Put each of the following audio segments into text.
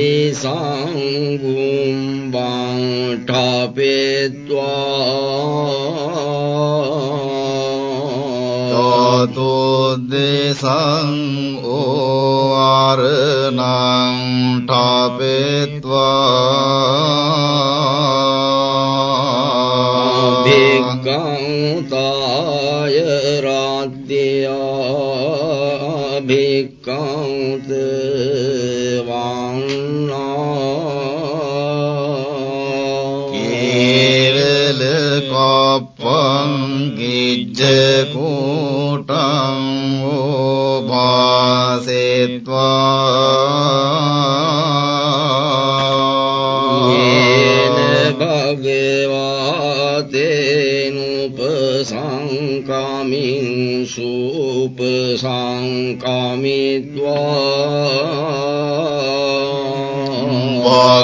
ඨපෙත්වා දිසංගුම්බං ඨපෙත්වා චතුද්දේශං ඕවරණං ඨපෙත්වා සුපසංකමිත්වා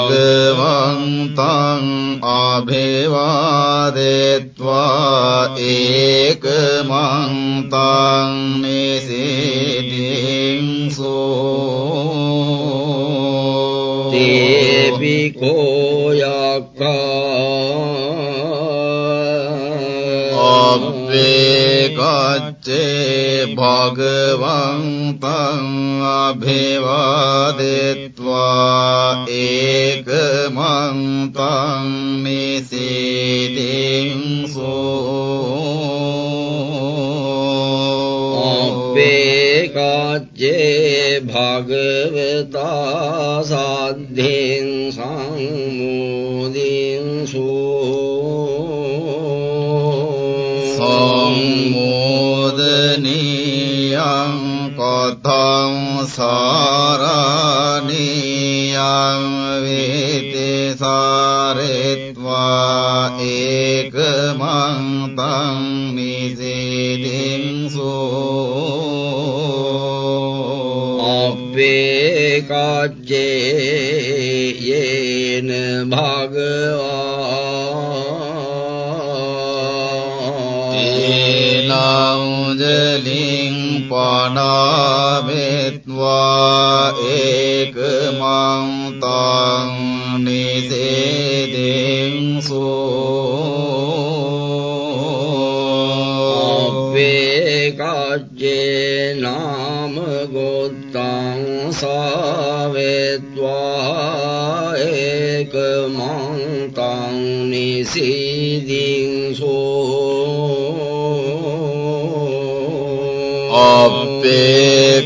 භගවන්තං අභිවාදෙත්වා අභිවාදෙත්වා ඒකමන්තං නිසිතින්සෝ අපේ කච්චේ භගවතා සද්ධෙන් සංමෝදින්සු සම්මෝදනීයං කතං සාරණීයං වේතසාරෙත්වා ඒකමන්තං නිසිතින්සෝ අපේ කච්චේ යේන භගවා තේනෞජලින් පනාමෙත්වා ඒකමන්තං නිසේදෙන්සෝ අපේ කච්චේ නාම ගොත්තං සාවෙත්වා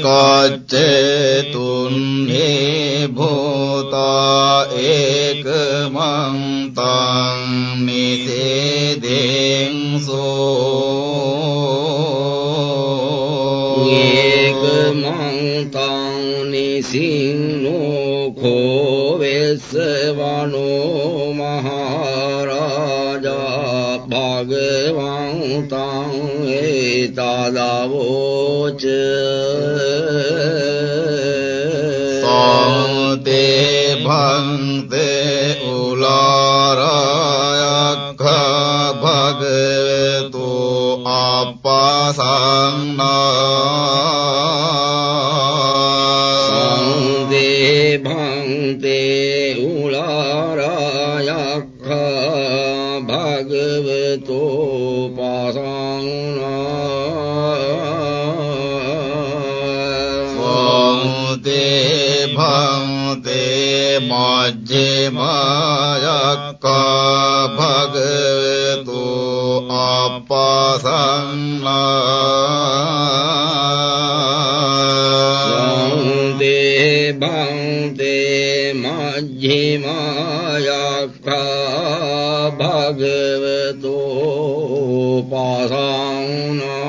අපේ කච්චේ තුන්නේ භූතා ඒකමන්තං නිසේදෙන්සෝ ඒකමන්තං නිසින්නෝ කෝවෙස්සවනෝ මහරජා භගවන්තං ඒතදවෝච භන්තේ උලාරායක්ඛ මජ්ජිමායක්ඛා භගවතු ආපාසන්නා සම්දේ භන්තේ මජ්ජිමායක්ඛා භගවතෝ පාසංනා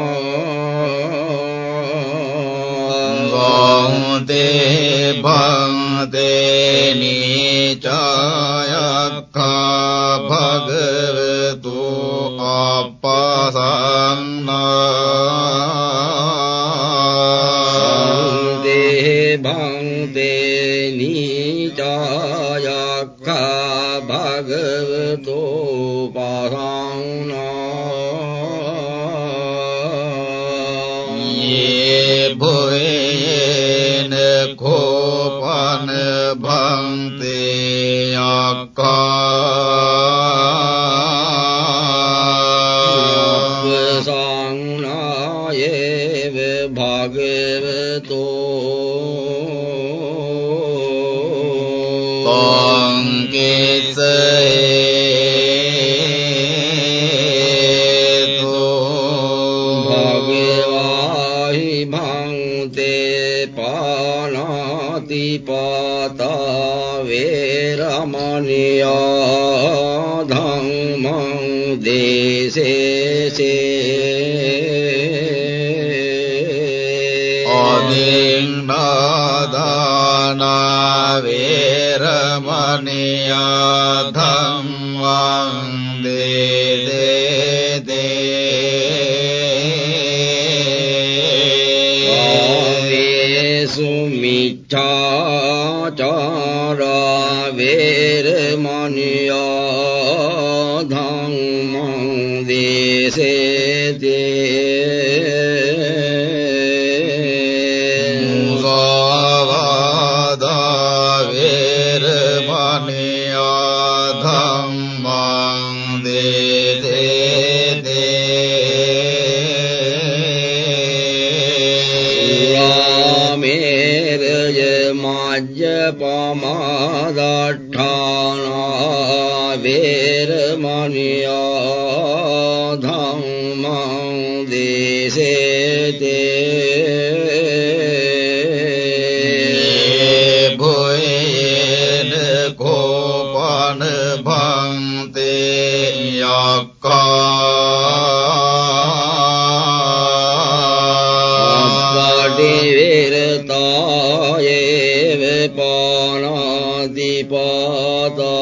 ගෞතේ භන්තේ cho භගවතෝ භගවාහි นียา پاتا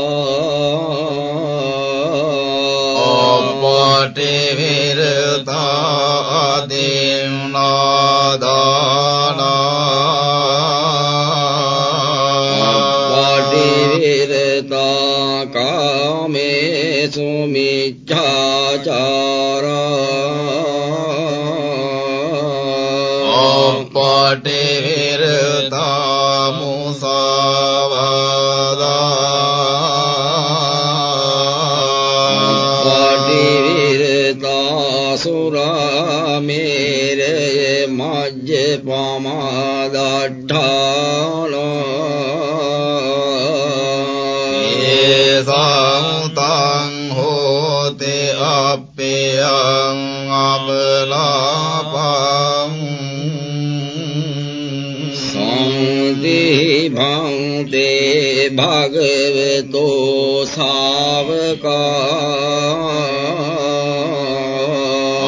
භගවතෝ ශාවකා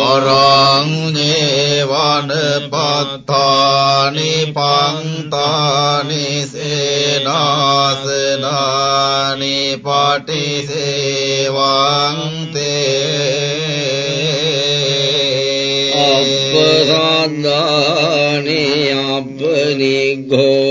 අරං පත්තානි පන්තානි සේනාසනානි පටිසේවන්තේ අප්පසද්ධානේ අප්පනිඝෝසානේ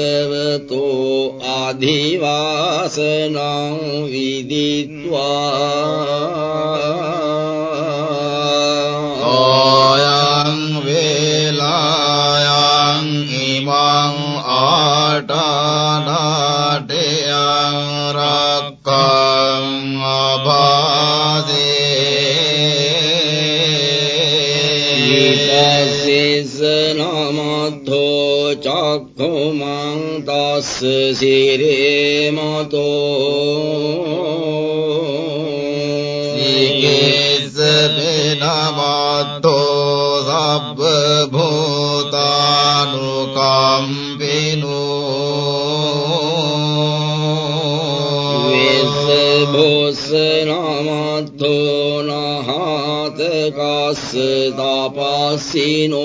භගවතු ආදිවාසනං විදිත්වා තස්ස සිරේ මතෝ. නිකේස පෙනමත්තෝ සබ්බ භූතානුකම්පිනෝ වෙස්ස බොස්ස නමත්තෝ නහත කස්ස තපස්සිනෝ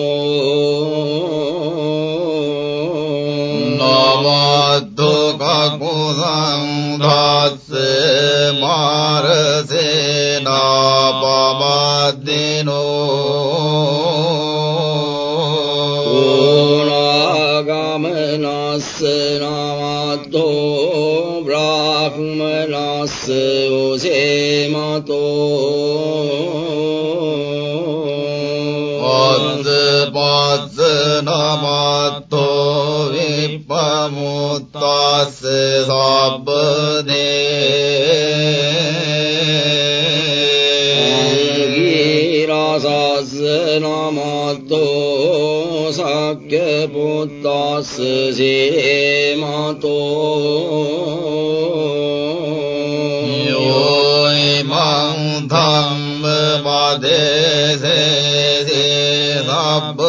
おせまとぽつぽつなまといっぱもたすさぶでぎらさすなまとさけぽ رب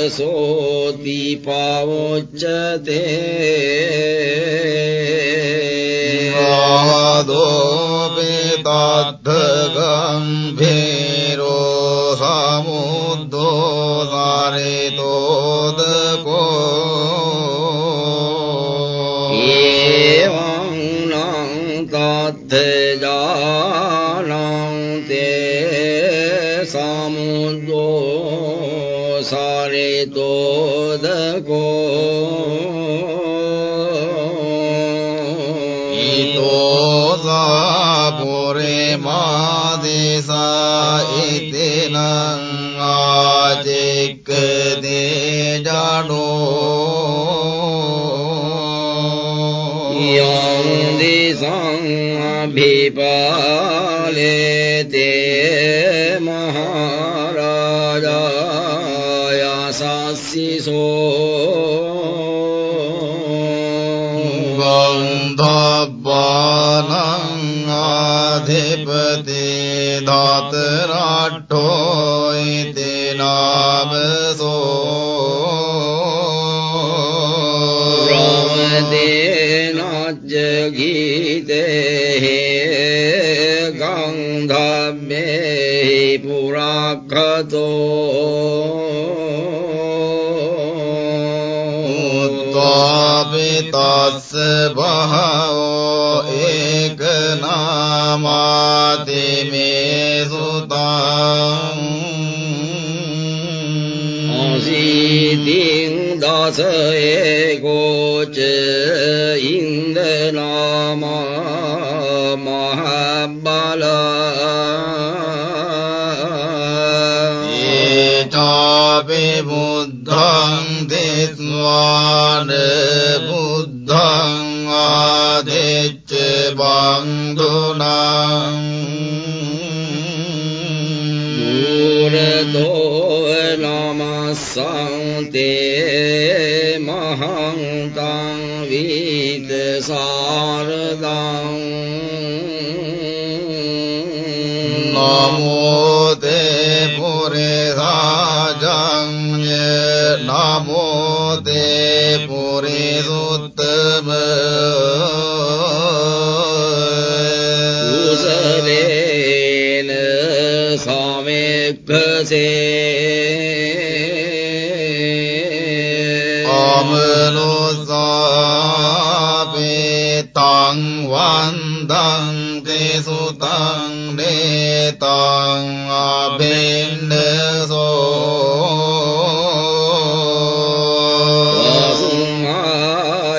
ो दीपावोचते यादोपेताद्धगम् අභිපාලේතේ උත්වාපිතස්ස බහවෝ ඒක නාමාති මේ සුතං අසීතින් දස ඒකෝච ඉන්දනාම මහබල ඒචාපි බුද්ධං දිස්වාන නමස්සන්තේ මහන්තං විද තෙසුතං නේතං අබින්නසෝ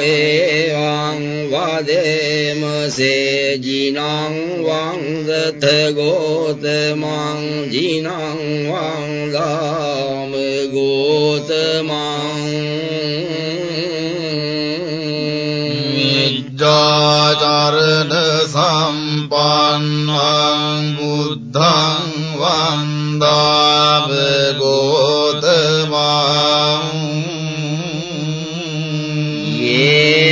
එවං වදේමසේ ජිනං වංගත ගෝතමං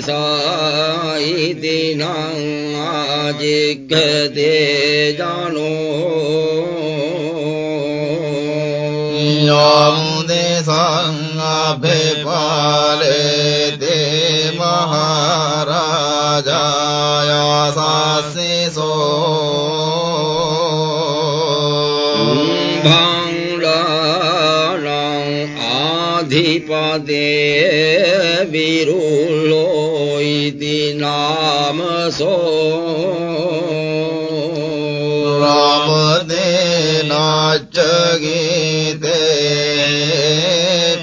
සාදක්කේනාදිසායිතිනං ආජික්ඛතේ ජනෝ යම් දේසං අභිපාලේතේ මහරජාය සස්සිසෝ භංගාරං ආධිපදේ විරුල්ලෝ नाम सो। रामदे नाच गीते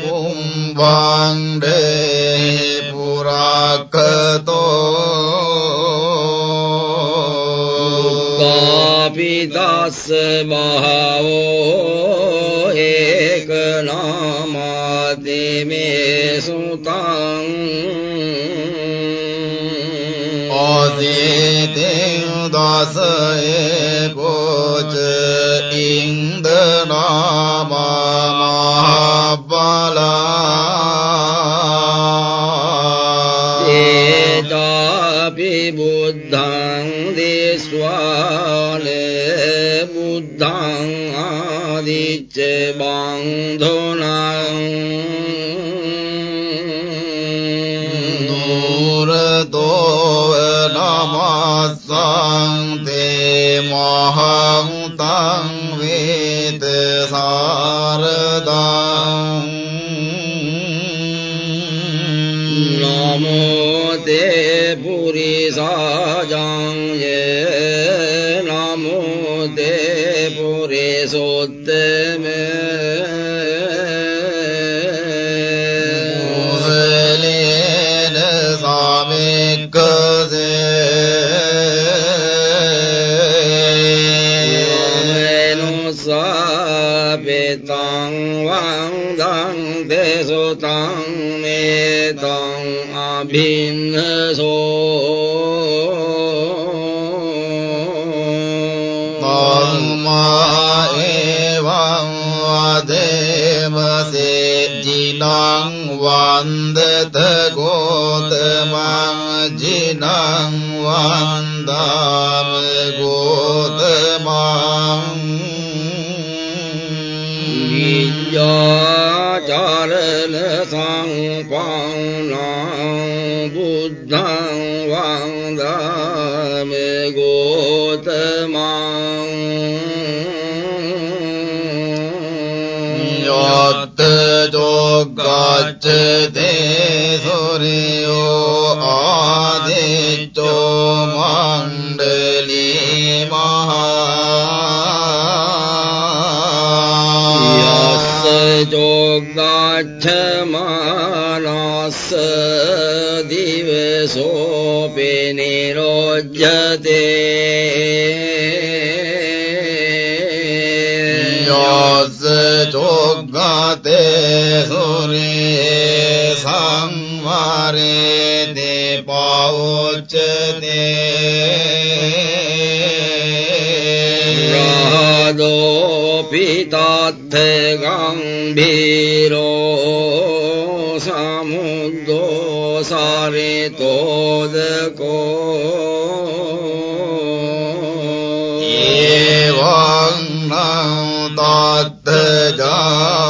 पुम्बाङ्डे पुराकतो। कापिदास महा සයේ පෝච ඉන්ද නාමා බලා ඒතාපි බුද්ධං දේස්වාලේ බුද්ධං ආදිච්ච බන්ධෝ أَمْرًا බින්නසෝ. මම්මා එවං වදේමසේ ජිනං වන්දත ගෝතමං ජිනං වන්දා. गे सूर्यो आदित्यो मण्डली मानस दिवसोऽपि निरोध्यते තේ සූරේ සංවරේ දීපෝච්චදේ රාදෝපිතත් ගම්බීරෝ සමුද්දෝ සාරිතෝදකෝ ඒවං නං තත් ජා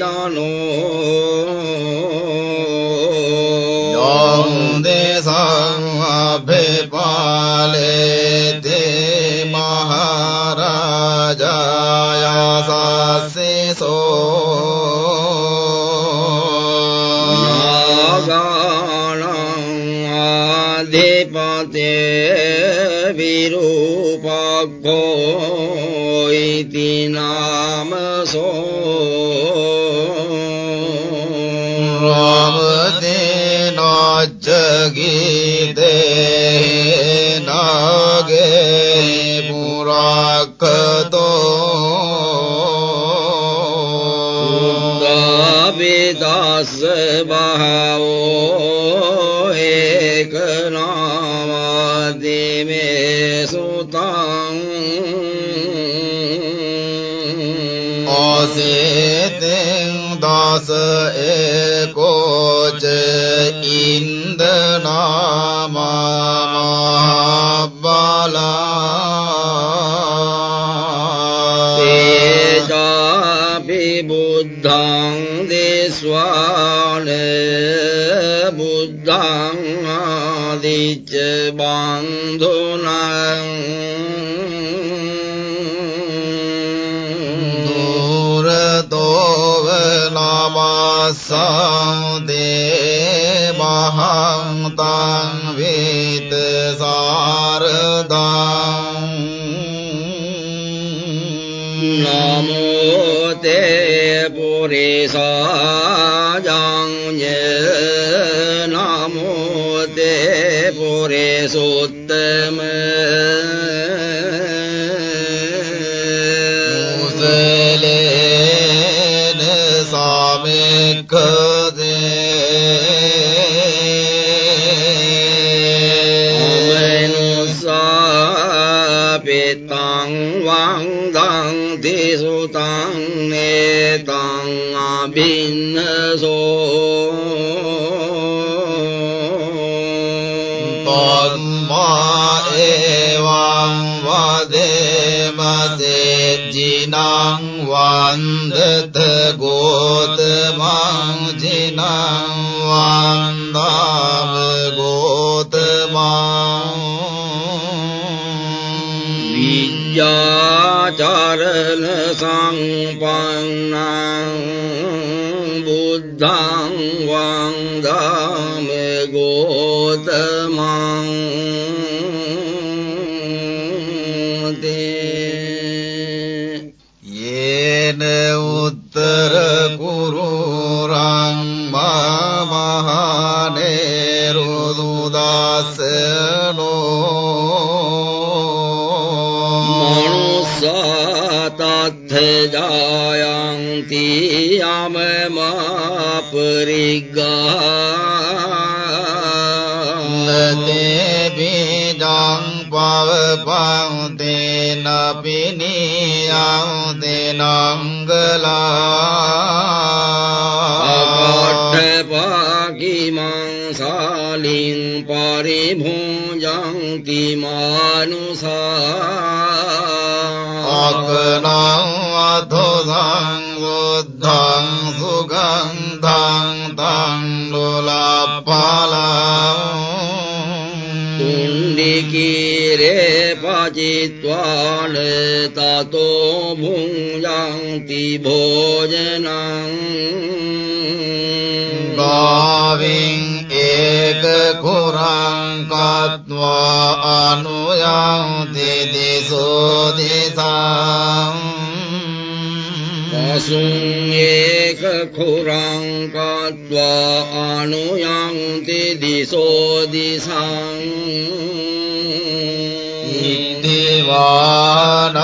जानो यं देशमभिपाले ते महाराजाय शासिसो नागाणाधिपते विरूपगो ඉති නාම සෝ රාමදීනෝ ජගීදේ තනෙන් දාස ඒකෝච ඉන්දනාමා බලා තේජාපි බුද්ධං දේස්වාන බුද්ධං ආදිච්ච බන්දුනා さ。su tăng ni tăng bin su bồn mô ê vang va đê ma đê di năng văn đê tê gô tê mang di năng văn đa gô tê mang. ยา විද්‍යාචරණ සංපන්නං බුද්ධං වන්දාම ගෝතමං තේ යේන මනුස්සාතත්ථජායන්ති යමමාපරිග්ගා නතේ බීජං පවපං තේන පිනියං තේනංගලා අකට්ඨපාකිමං සාලින් පරිභෝජන්ති මානුසා අකනං අධෝ සංගුද්ධං සුගන්ධං තං ලෝලපලං කුණ්ඩිකීරේ පචිත්වාන තතෝ භුංජන්ති භෝජනං ගාවින් ඒක කුරං කତ୍වා අනුයං දිදිසෝ දිසං පසුන් ඒක කුරං කତ୍වා අනුයන්ති දිසෝ දිසං ඉතිවානං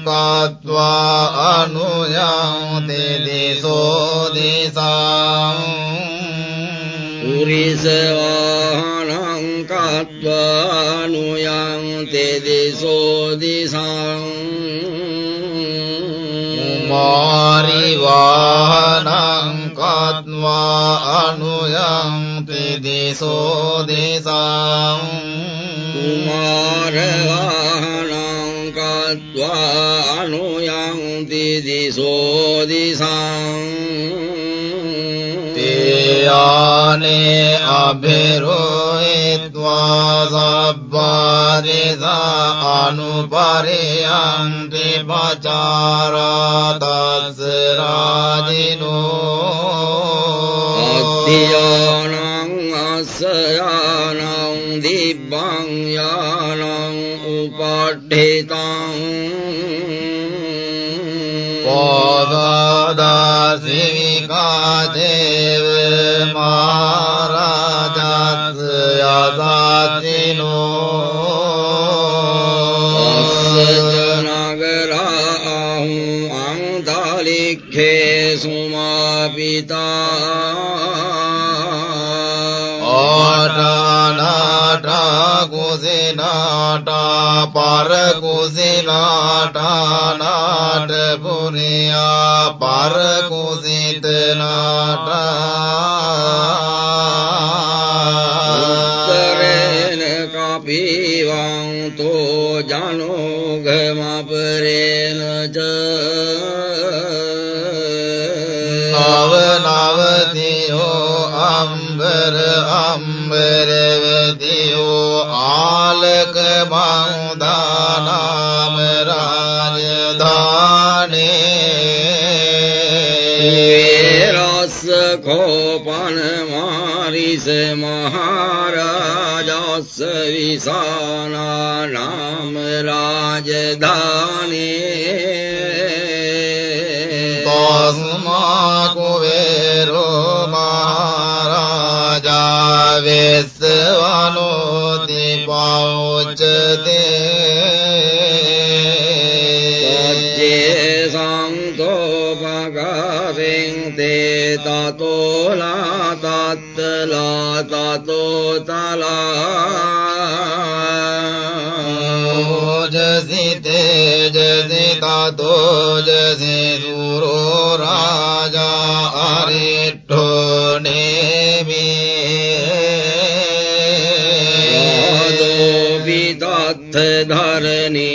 කତ୍වා අනුයං දිදිසෝ දිසං පුරිසවාහනං කත්වානුයන්ති දිසෝ දිසං මාරිවානං කත්වා आरिवाहनं कात्त्वा अनुयन्ति दिशो दिशाम्। मारवाणङ्काद्वा अनुयं अनुयन्ति दिशो दिशाम्। याने अभिरोहित्वासब्बारिदा अनुपरियन्ति पचारादसराजिनो अभियानम् अस्यानम् दिव्यं यानम् उपाठिताम् पादादासिविका देव महाराजास्यादासिनो जनगरा अङ्गालिखे सुमापिता। ओटानाटा कुसिनाटा परकुसिनाटा नाटपुर्या परकुसितनाटा। विश राजदी बा कुबेरो महाराजा विश्वनो दीपाच दे। जसि तेजसि ततो जीते जीता दो जरे वि धरणी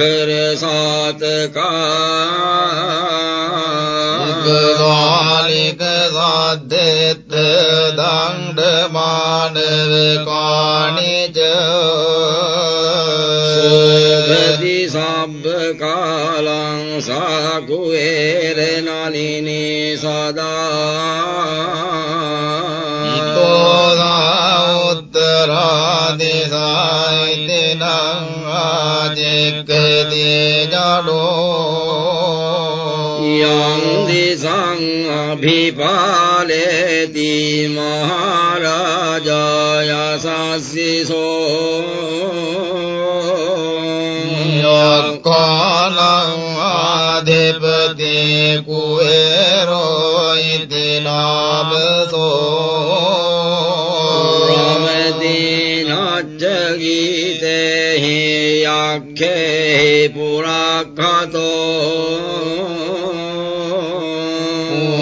පොක්කර සාතකා උගාලික සද්දෙත්ත දණ්ඩමානව කාණිජ සෝභති සබ්බ කාලං සාකුවේර නලිනේ සදා උත්තරාදිසායිතිනං ආජෙක්කදී ජඩෝ යං දිසං අභිපාලේති මහරජාය සස්සිසෝ යක්කානං ආධිපති කුවේරෝ ඉති නාමසෝ රමදිනච්ච යක්ඛේ පුරක්ඛතෝ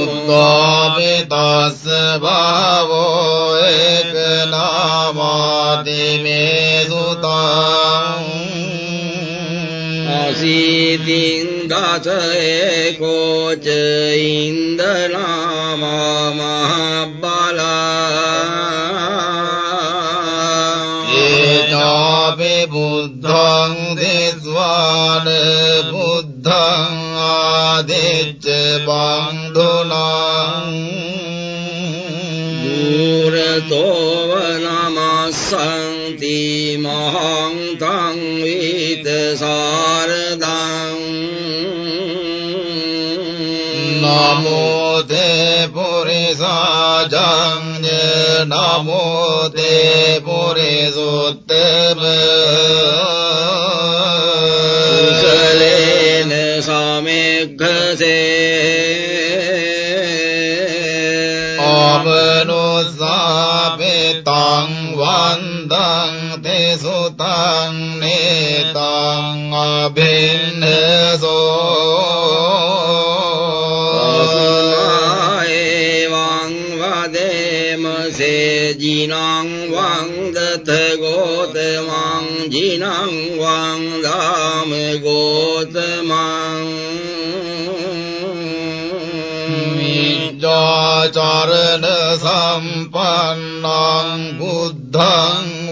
උද්දාපිතස්ස භාවෝ ඒක නාමාති මේ සුතං අසීතින් දස දෙස්වාන බුද්ධං ආදිච්ච බන්ධුනං දුරතෝව නමස්සන්ති මහං තං විත සාරදං නමෝ තේ පුරිසාජං නමෝ තේ පුරිසුත්තම වන්දං තේ සුතං නේතං අභින්නසෝ එවං වදේමසේ ජිනං වන්දත ගෝතමං ජිනං වන්දාම ගෝතමං විජ්ජාචරණ සම්පන්නං බුද්ධං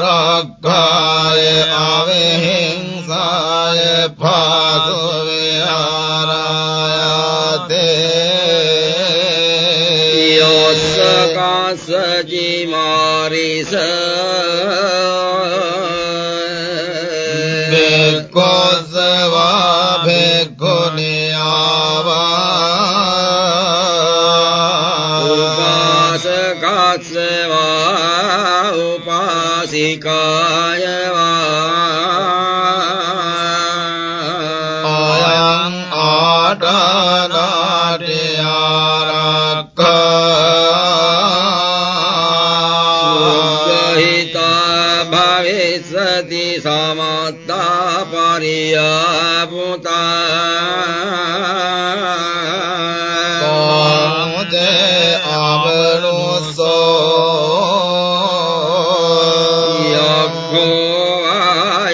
राघाय आवेहिंसाय भासो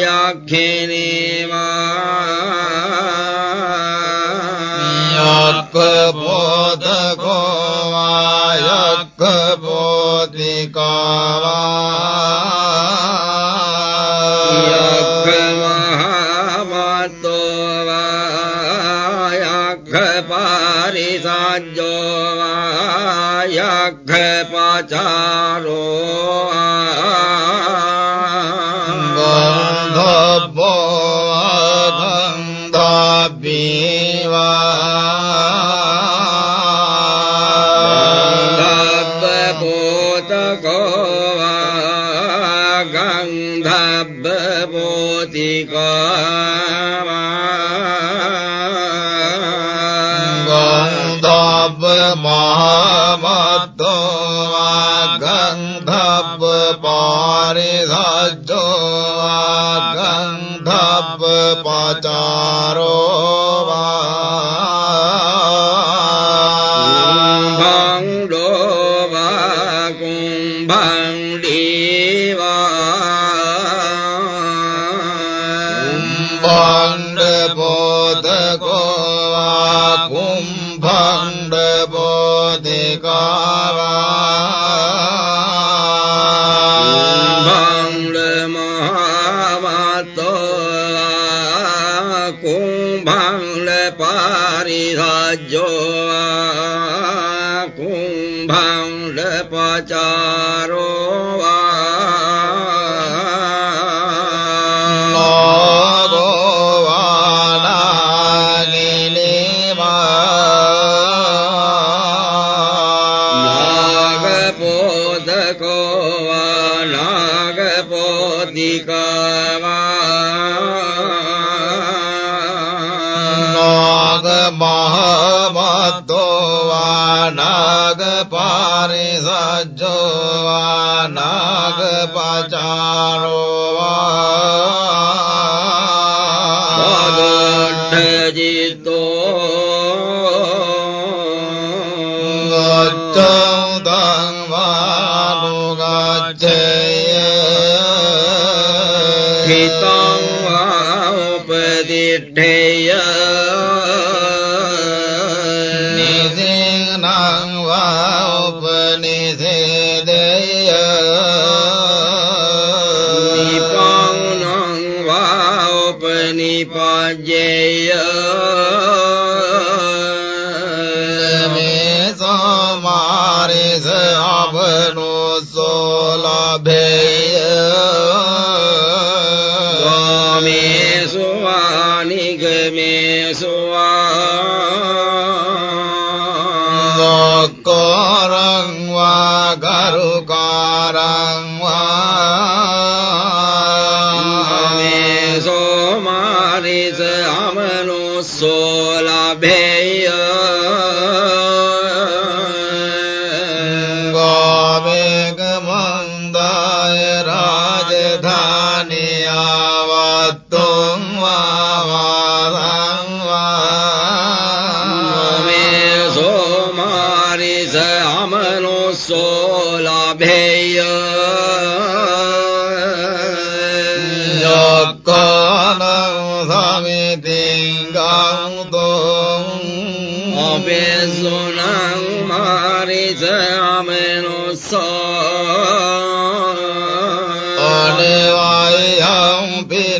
या घेनि परिधाजो गन्धपचारो ඥානියාවත්තුන් වාවාදං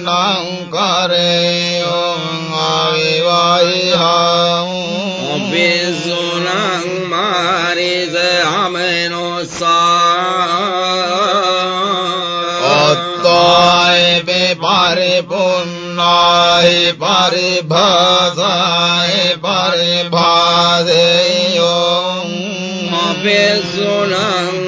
নং করে বিজুনং মারি যে আমেন অতয় বেপারে পুণ্যয় পারে ভাষায় পারে ভাষে বিজুনং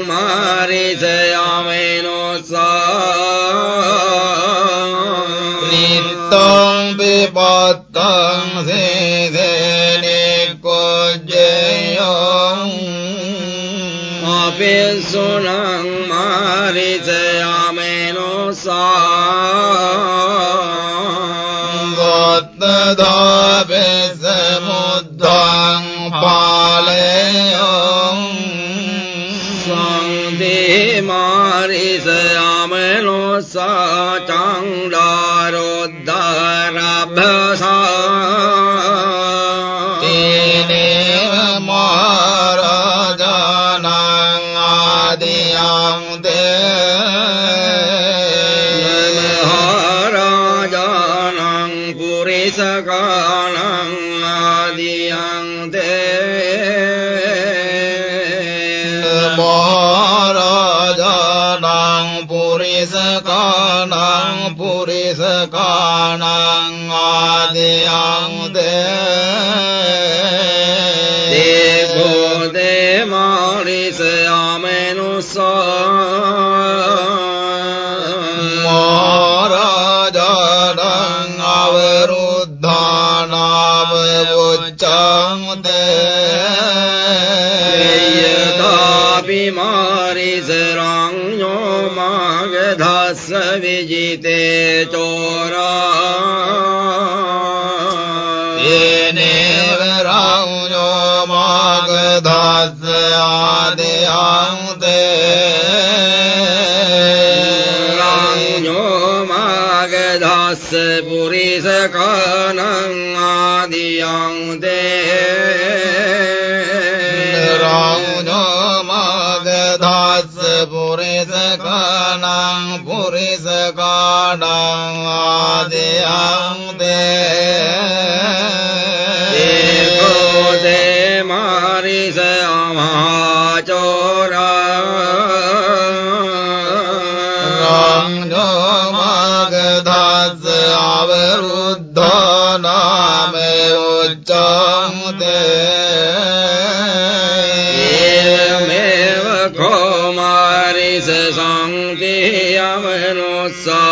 will on. قَالَ புரிசகானம் ஆதியாங் தேராஜமாகதாஸ் புரிசகானம் புரிசகானம் ஆதியாங்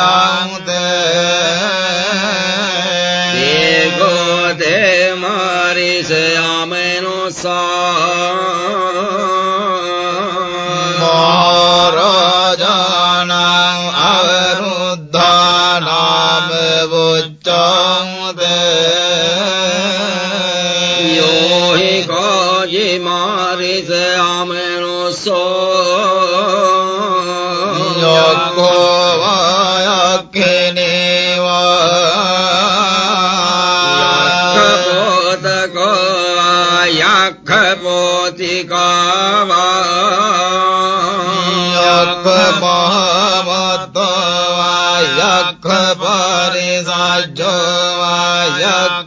嗯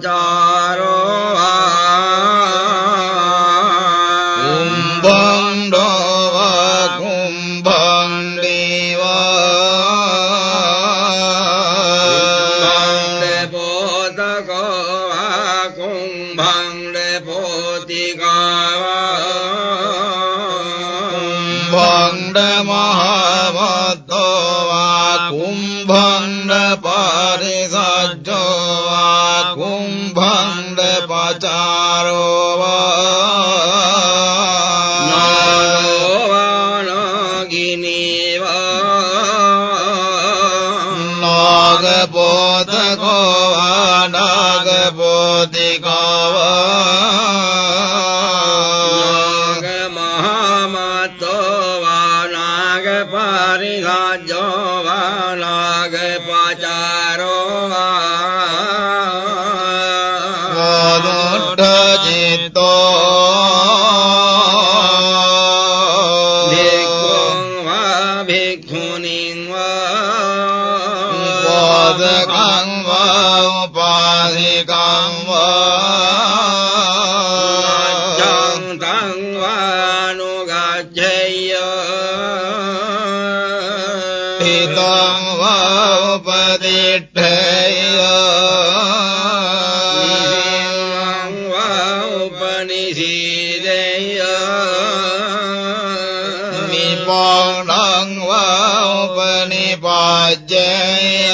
जा bồ đơn quá bê ni bồ chế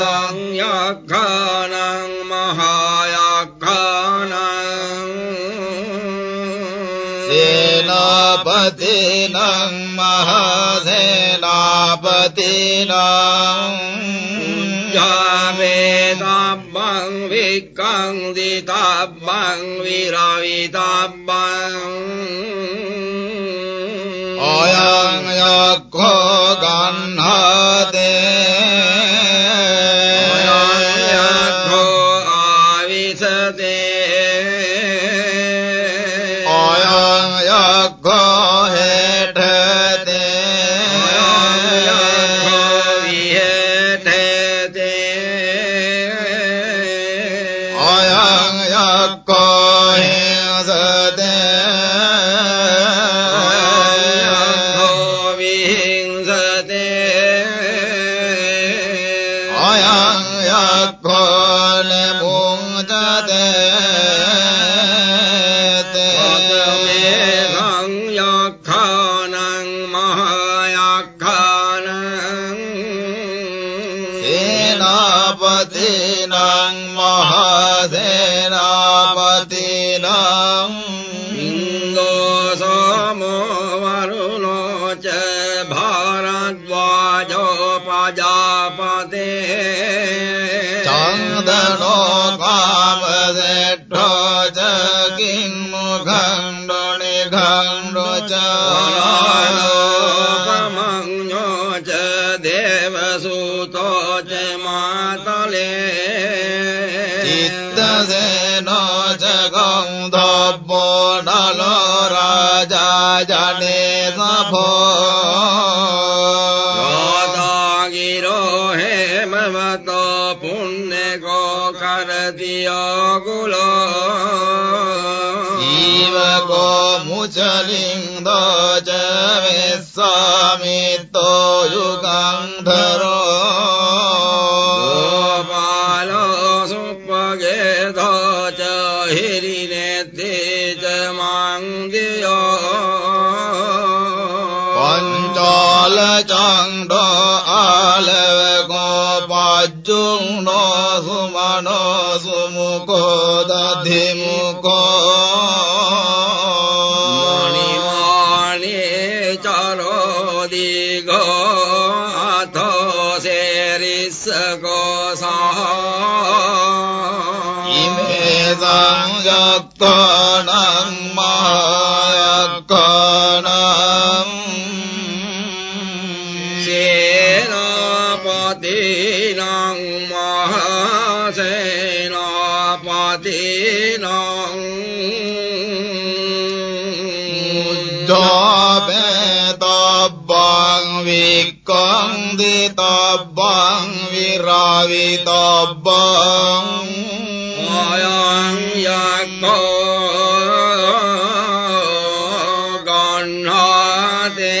sang yak ca năng ma ha yak ca năng si na pa ti năng ma năng cha ve ta bang vi căng di ta bang vi ra vi ta bang गान्ह दे घाम रोचा المرسلين วิตบังยังยักโตกันหาติ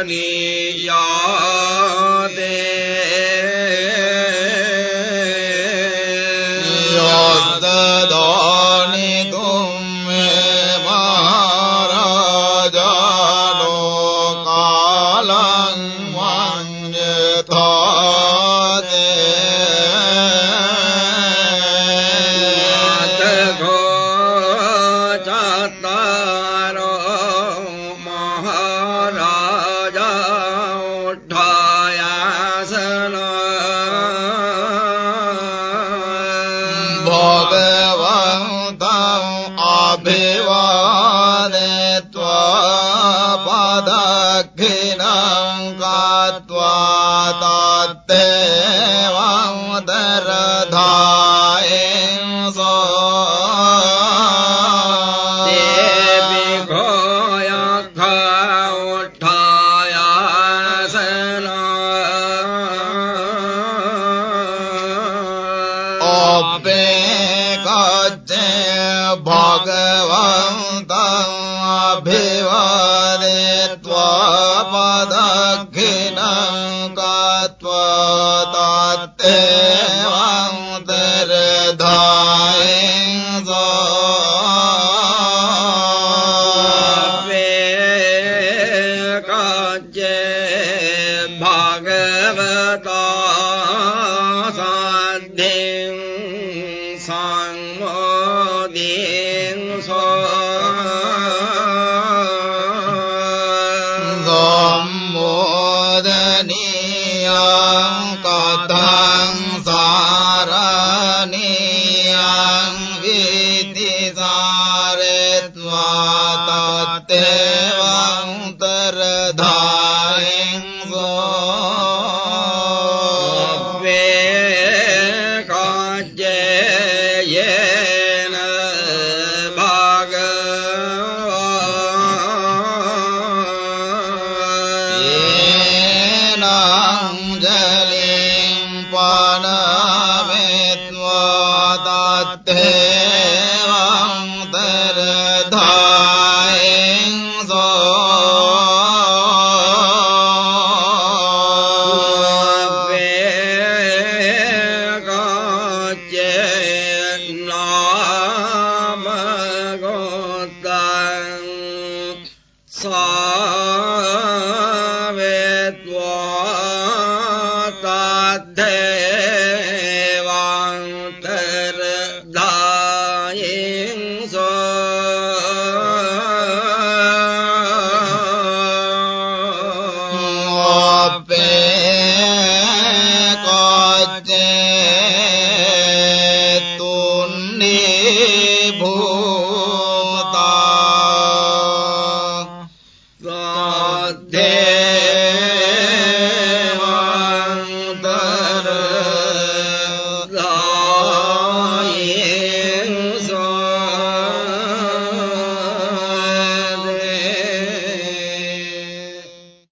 الْقُرْآنِ